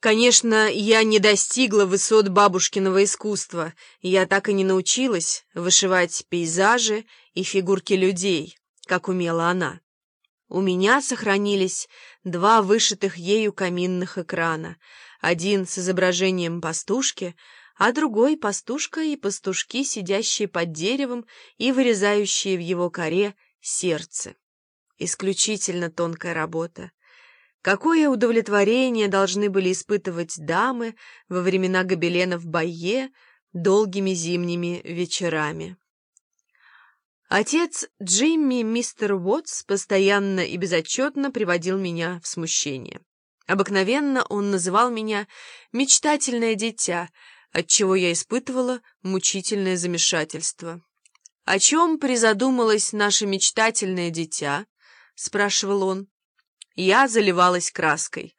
Конечно, я не достигла высот бабушкиного искусства, я так и не научилась вышивать пейзажи и фигурки людей, как умела она. У меня сохранились два вышитых ею каминных экрана, один с изображением пастушки, а другой — пастушка и пастушки, сидящие под деревом и вырезающие в его коре сердце. Исключительно тонкая работа. Какое удовлетворение должны были испытывать дамы во времена гобеленов Байе долгими зимними вечерами. Отец Джимми, мистер Уотс, постоянно и безотчетно приводил меня в смущение. Обыкновенно он называл меня «мечтательное дитя», отчего я испытывала мучительное замешательство. «О чем призадумалось наше мечтательное дитя?» — спрашивал он. Я заливалась краской.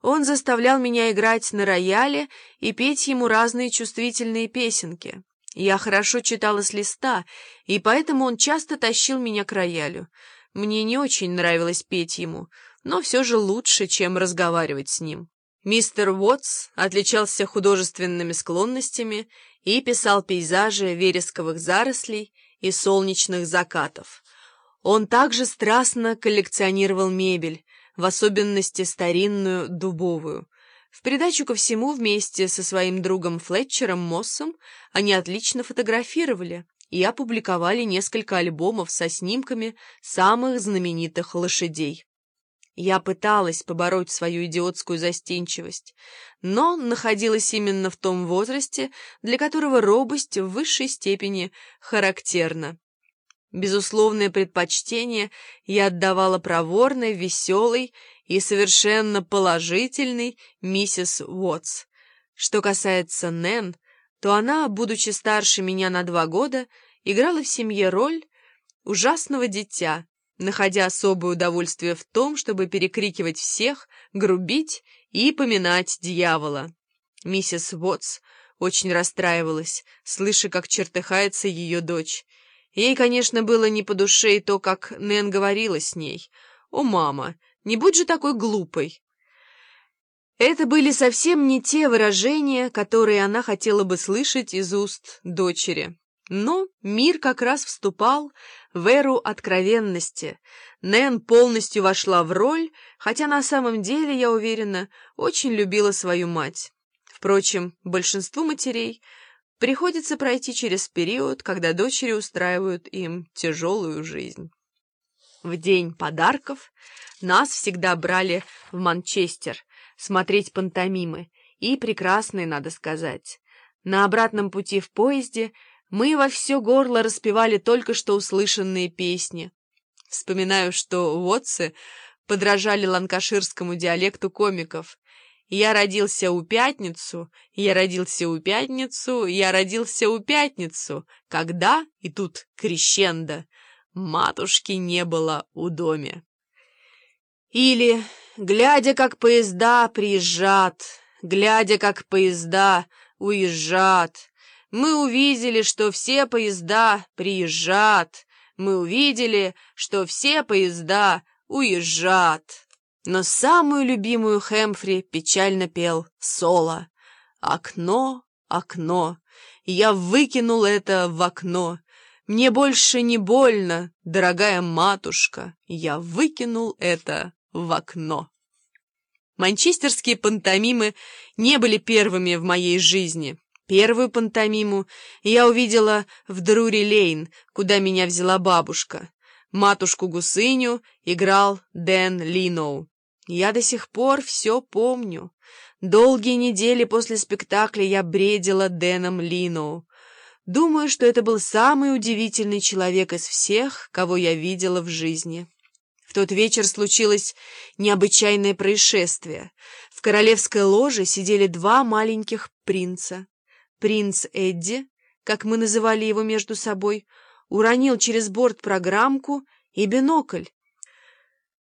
Он заставлял меня играть на рояле и петь ему разные чувствительные песенки. Я хорошо читала с листа, и поэтому он часто тащил меня к роялю. Мне не очень нравилось петь ему, но все же лучше, чем разговаривать с ним. Мистер Уотс отличался художественными склонностями и писал пейзажи вересковых зарослей и солнечных закатов. Он также страстно коллекционировал мебель, в особенности старинную дубовую. В придачу ко всему, вместе со своим другом Флетчером Моссом они отлично фотографировали и опубликовали несколько альбомов со снимками самых знаменитых лошадей. Я пыталась побороть свою идиотскую застенчивость, но находилась именно в том возрасте, для которого робость в высшей степени характерна. Безусловное предпочтение я отдавала проворной, веселой и совершенно положительной миссис Уотс. Что касается Нэн, то она, будучи старше меня на два года, играла в семье роль ужасного дитя, находя особое удовольствие в том, чтобы перекрикивать всех, грубить и поминать дьявола. Миссис Уотс очень расстраивалась, слыша, как чертыхается ее дочь, Ей, конечно, было не по душе и то, как Нэн говорила с ней. «О, мама, не будь же такой глупой!» Это были совсем не те выражения, которые она хотела бы слышать из уст дочери. Но мир как раз вступал в эру откровенности. Нэн полностью вошла в роль, хотя на самом деле, я уверена, очень любила свою мать. Впрочем, большинству матерей – Приходится пройти через период, когда дочери устраивают им тяжелую жизнь. В день подарков нас всегда брали в Манчестер смотреть пантомимы, и прекрасные, надо сказать. На обратном пути в поезде мы во все горло распевали только что услышанные песни. Вспоминаю, что Уотсы подражали ланкаширскому диалекту комиков — я родился у пятницу, я родился у пятницу, я родился у пятницу, когда, и тут крещендо, матушки не было у доме. Или, глядя, как поезда приезжат, глядя, как поезда уезжат, мы увидели, что все поезда приезжат, мы увидели, что все поезда уезжат. Но самую любимую Хэмфри печально пел соло. «Окно, окно, я выкинул это в окно. Мне больше не больно, дорогая матушка, я выкинул это в окно». Манчестерские пантомимы не были первыми в моей жизни. Первую пантомиму я увидела в Друри-Лейн, куда меня взяла бабушка. Матушку-гусыню играл Дэн Линоу. Я до сих пор все помню. Долгие недели после спектакля я бредила Дэном Линоу. Думаю, что это был самый удивительный человек из всех, кого я видела в жизни. В тот вечер случилось необычайное происшествие. В королевской ложе сидели два маленьких принца. Принц Эдди, как мы называли его между собой, уронил через борт программку и бинокль,